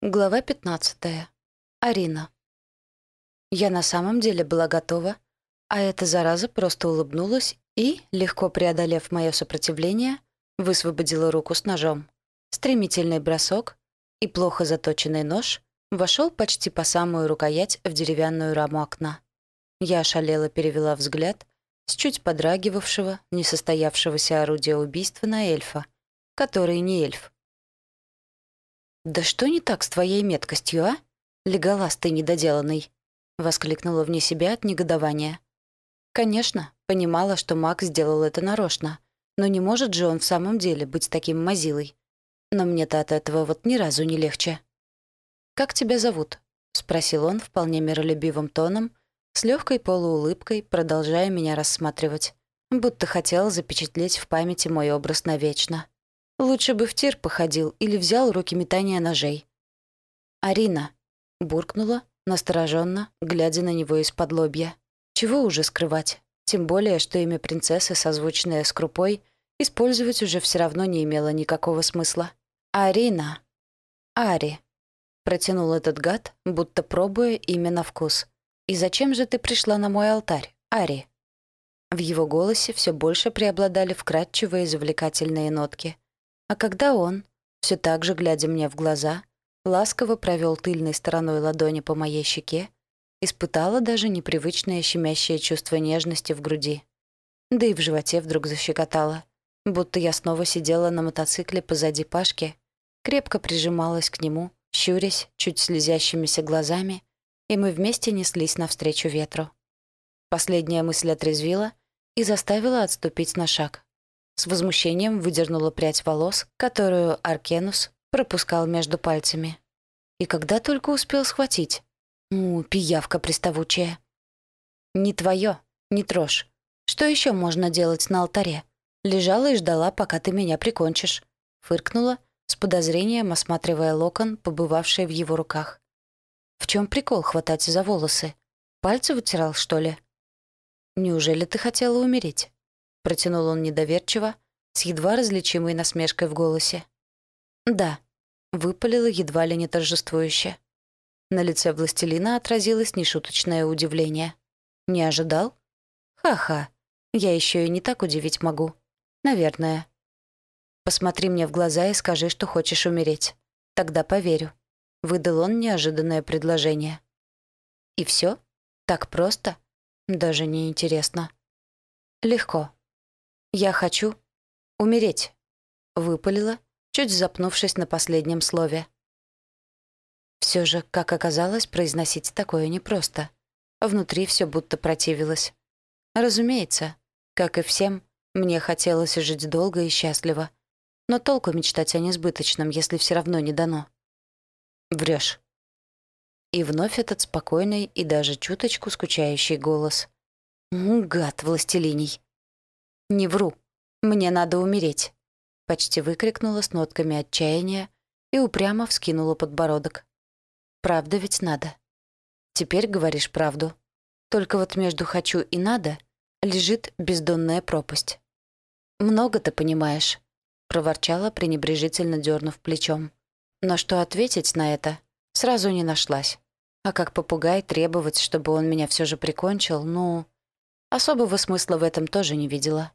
Глава 15. Арина. Я на самом деле была готова, а эта зараза просто улыбнулась и, легко преодолев мое сопротивление, высвободила руку с ножом. Стремительный бросок и плохо заточенный нож вошел почти по самую рукоять в деревянную раму окна. Я ошалела перевела взгляд с чуть подрагивавшего, несостоявшегося орудия убийства на эльфа, который не эльф. «Да что не так с твоей меткостью, а? Леголас ты недоделанный!» — воскликнула вне себя от негодования. Конечно, понимала, что Макс сделал это нарочно, но не может же он в самом деле быть таким мазилой. Но мне-то от этого вот ни разу не легче. «Как тебя зовут?» — спросил он вполне миролюбивым тоном, с легкой полуулыбкой, продолжая меня рассматривать, будто хотел запечатлеть в памяти мой образ навечно. Лучше бы в тир походил или взял уроки метания ножей. «Арина», — буркнула, настороженно, глядя на него из-под лобья. «Чего уже скрывать? Тем более, что имя принцессы, созвучное с крупой, использовать уже все равно не имело никакого смысла. «Арина». «Ари», — протянул этот гад, будто пробуя имя на вкус. «И зачем же ты пришла на мой алтарь, Ари?» В его голосе все больше преобладали вкрадчивые завлекательные нотки — а когда он, все так же глядя мне в глаза, ласково провел тыльной стороной ладони по моей щеке, испытала даже непривычное щемящее чувство нежности в груди. Да и в животе вдруг защекотало, будто я снова сидела на мотоцикле позади Пашки, крепко прижималась к нему, щурясь чуть слезящимися глазами, и мы вместе неслись навстречу ветру. Последняя мысль отрезвила и заставила отступить на шаг. С возмущением выдернула прядь волос, которую Аркенус пропускал между пальцами. И когда только успел схватить. У, пиявка приставучая. «Не твое, не трожь. Что еще можно делать на алтаре? Лежала и ждала, пока ты меня прикончишь». Фыркнула, с подозрением осматривая локон, побывавший в его руках. «В чем прикол хватать за волосы? Пальцы вытирал, что ли?» «Неужели ты хотела умереть?» Протянул он недоверчиво, с едва различимой насмешкой в голосе. «Да», — выпалила едва ли не торжествующе. На лице властелина отразилось нешуточное удивление. «Не ожидал? Ха-ха, я еще и не так удивить могу. Наверное. Посмотри мне в глаза и скажи, что хочешь умереть. Тогда поверю». Выдал он неожиданное предложение. «И все? Так просто? Даже не интересно. Легко. «Я хочу умереть», — выпалила, чуть запнувшись на последнем слове. Все же, как оказалось, произносить такое непросто. Внутри все будто противилось. Разумеется, как и всем, мне хотелось жить долго и счастливо. Но толку мечтать о несбыточном, если все равно не дано. Врешь. И вновь этот спокойный и даже чуточку скучающий голос. «Гад, властелиний!» «Не вру. Мне надо умереть», — почти выкрикнула с нотками отчаяния и упрямо вскинула подбородок. «Правда ведь надо. Теперь говоришь правду. Только вот между «хочу» и «надо» лежит бездонная пропасть». «Много ты понимаешь», — проворчала, пренебрежительно дернув плечом. Но что ответить на это, сразу не нашлась. А как попугай требовать, чтобы он меня все же прикончил, ну... Особого смысла в этом тоже не видела.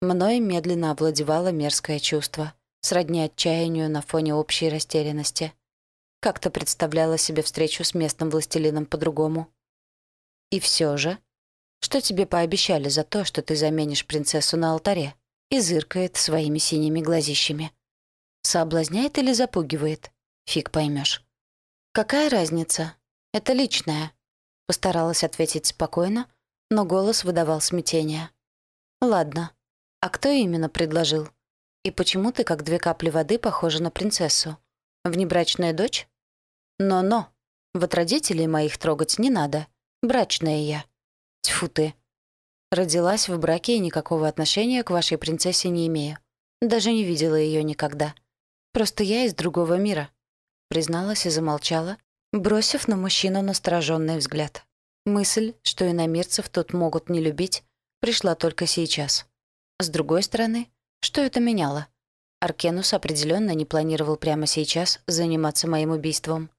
Мной медленно овладевало мерзкое чувство, сродни отчаянию на фоне общей растерянности. Как-то представляла себе встречу с местным властелином по-другому. И все же, что тебе пообещали за то, что ты заменишь принцессу на алтаре? И зыркает своими синими глазищами. Соблазняет или запугивает? Фиг поймешь. Какая разница? Это личное. Постаралась ответить спокойно, но голос выдавал смятение. Ладно, «А кто именно предложил? И почему ты, как две капли воды, похожа на принцессу? Внебрачная дочь? Но-но, вот родителей моих трогать не надо. Брачная я. Тьфу ты. Родилась в браке и никакого отношения к вашей принцессе не имею. Даже не видела ее никогда. Просто я из другого мира», — призналась и замолчала, бросив на мужчину настороженный взгляд. Мысль, что иномирцев тут могут не любить, пришла только сейчас. С другой стороны, что это меняло? Аркенус определенно не планировал прямо сейчас заниматься моим убийством.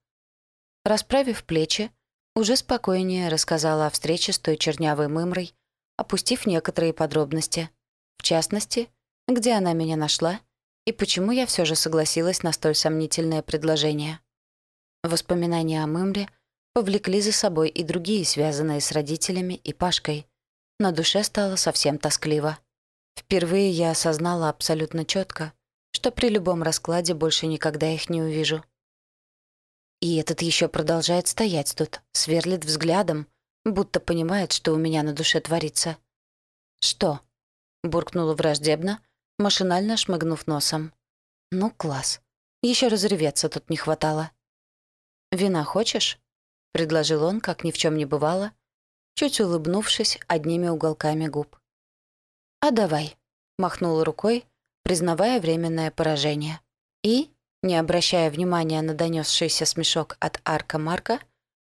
Расправив плечи, уже спокойнее рассказала о встрече с той чернявой мымрой, опустив некоторые подробности. В частности, где она меня нашла и почему я все же согласилась на столь сомнительное предложение. Воспоминания о мымре повлекли за собой и другие, связанные с родителями и Пашкой. На душе стало совсем тоскливо. Впервые я осознала абсолютно четко, что при любом раскладе больше никогда их не увижу. И этот еще продолжает стоять тут, сверлит взглядом, будто понимает, что у меня на душе творится. «Что?» — буркнула враждебно, машинально шмыгнув носом. «Ну, класс. Еще разреветься тут не хватало». «Вина хочешь?» — предложил он, как ни в чем не бывало, чуть улыбнувшись одними уголками губ. «А давай», — махнула рукой, признавая временное поражение. И, не обращая внимания на донесшийся смешок от Арка Марка,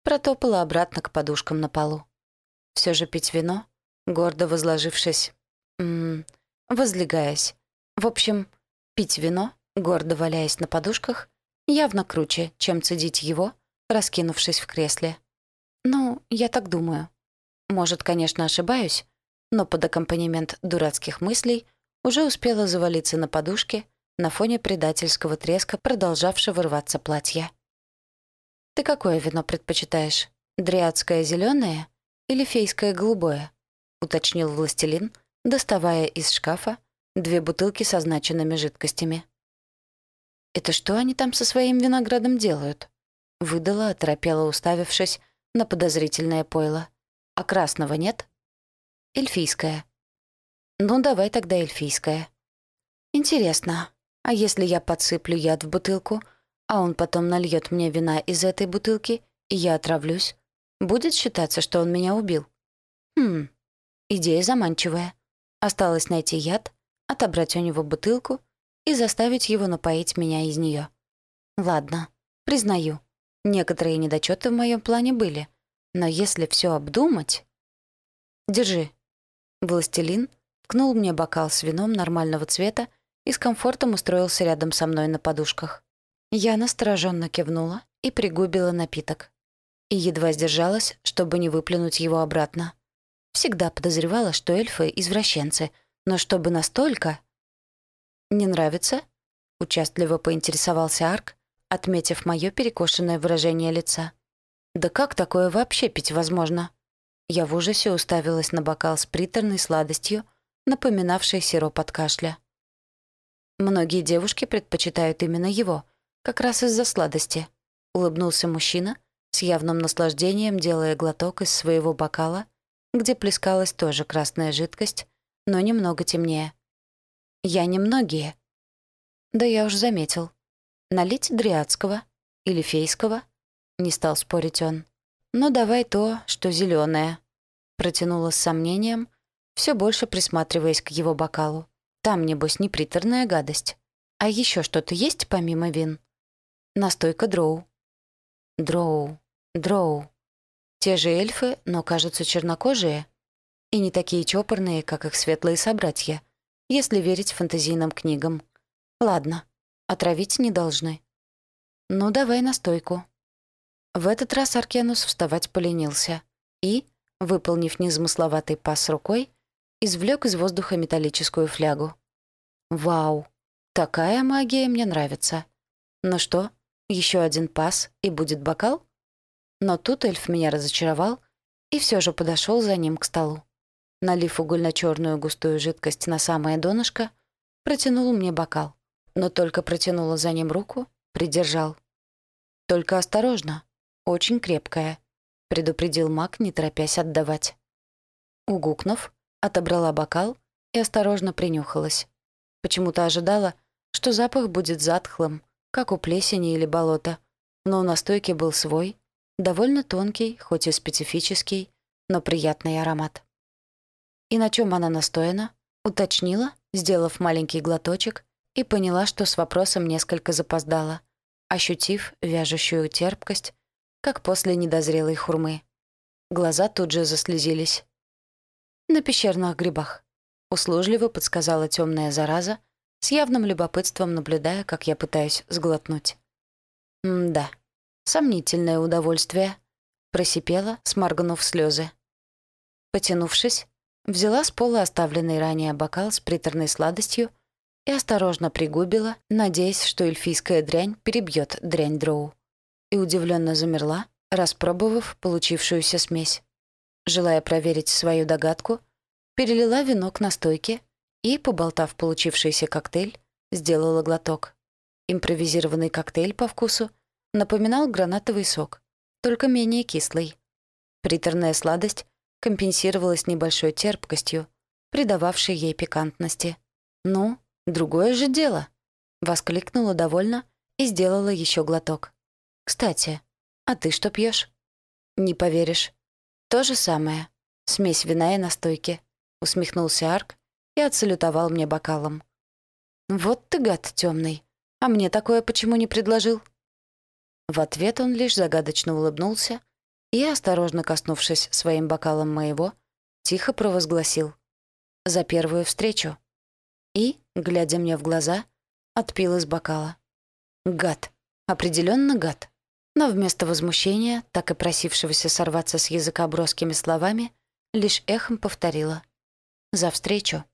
протопала обратно к подушкам на полу. Все же пить вино, гордо возложившись, возлегаясь. В общем, пить вино, гордо валяясь на подушках, явно круче, чем цедить его, раскинувшись в кресле. Ну, я так думаю. Может, конечно, ошибаюсь, но под аккомпанемент дурацких мыслей уже успела завалиться на подушке на фоне предательского треска, продолжавшего рваться платья. «Ты какое вино предпочитаешь? Дриадское зеленое или фейское голубое?» — уточнил властелин, доставая из шкафа две бутылки со значенными жидкостями. «Это что они там со своим виноградом делают?» — выдала, оторопела, уставившись на подозрительное пойло. «А красного нет?» «Эльфийское», ну, давай тогда эльфийское. Интересно, а если я подсыплю яд в бутылку, а он потом нальет мне вина из этой бутылки, и я отравлюсь, будет считаться, что он меня убил? Хм, идея заманчивая. Осталось найти яд, отобрать у него бутылку и заставить его напоить меня из нее. Ладно, признаю, некоторые недочеты в моем плане были, но если все обдумать... Держи. Властелин — ткнул мне бокал с вином нормального цвета и с комфортом устроился рядом со мной на подушках. Я настороженно кивнула и пригубила напиток. И едва сдержалась, чтобы не выплюнуть его обратно. Всегда подозревала, что эльфы — извращенцы, но чтобы настолько... «Не нравится?» — участливо поинтересовался Арк, отметив мое перекошенное выражение лица. «Да как такое вообще пить возможно?» Я в ужасе уставилась на бокал с приторной сладостью, напоминавший сироп от кашля. Многие девушки предпочитают именно его, как раз из-за сладости. Улыбнулся мужчина, с явным наслаждением делая глоток из своего бокала, где плескалась тоже красная жидкость, но немного темнее. «Я немногие». «Да я уж заметил. Налить дриадского или фейского?» Не стал спорить он. «Ну давай то, что зеленое, протянула с сомнением, все больше присматриваясь к его бокалу. Там, небось, не приторная гадость. А еще что-то есть помимо вин? Настойка дроу. Дроу. Дроу. Те же эльфы, но, кажутся, чернокожие. И не такие чопорные, как их светлые собратья, если верить фантазийным книгам. Ладно, отравить не должны. Ну, давай настойку. В этот раз Аркенус вставать поленился и, выполнив незамысловатый пас рукой, извлек из воздуха металлическую флягу. «Вау! Такая магия мне нравится. Ну что, еще один пас, и будет бокал?» Но тут эльф меня разочаровал и все же подошел за ним к столу. Налив угольно-черную густую жидкость на самое донышко, протянул мне бокал. Но только протянула за ним руку, придержал. «Только осторожно, очень крепкая», — предупредил маг, не торопясь отдавать. Угукнув, отобрала бокал и осторожно принюхалась. Почему-то ожидала, что запах будет затхлым, как у плесени или болота, но у настойки был свой, довольно тонкий, хоть и специфический, но приятный аромат. И на чем она настояна, уточнила, сделав маленький глоточек, и поняла, что с вопросом несколько запоздала, ощутив вяжущую терпкость, как после недозрелой хурмы. Глаза тут же заслезились. «На пещерных грибах», — услужливо подсказала темная зараза, с явным любопытством наблюдая, как я пытаюсь сглотнуть. «М-да, сомнительное удовольствие», — просипела, сморгнув слезы. Потянувшись, взяла с пола оставленный ранее бокал с приторной сладостью и осторожно пригубила, надеясь, что эльфийская дрянь перебьет дрянь дроу. И удивленно замерла, распробовав получившуюся смесь. Желая проверить свою догадку, перелила вино к настойке и, поболтав получившийся коктейль, сделала глоток. Импровизированный коктейль по вкусу напоминал гранатовый сок, только менее кислый. Приторная сладость компенсировалась небольшой терпкостью, придававшей ей пикантности. «Ну, другое же дело!» — воскликнула довольно и сделала еще глоток. «Кстати, а ты что пьешь? «Не поверишь. То же самое. Смесь вина и настойки», — усмехнулся Арк и отсалютовал мне бокалом. «Вот ты гад темный. А мне такое почему не предложил?» В ответ он лишь загадочно улыбнулся и, осторожно коснувшись своим бокалом моего, тихо провозгласил «За первую встречу» и, глядя мне в глаза, отпил из бокала. Гад. определенно гад. Но вместо возмущения, так и просившегося сорваться с языка броскими словами, лишь эхом повторила «За встречу».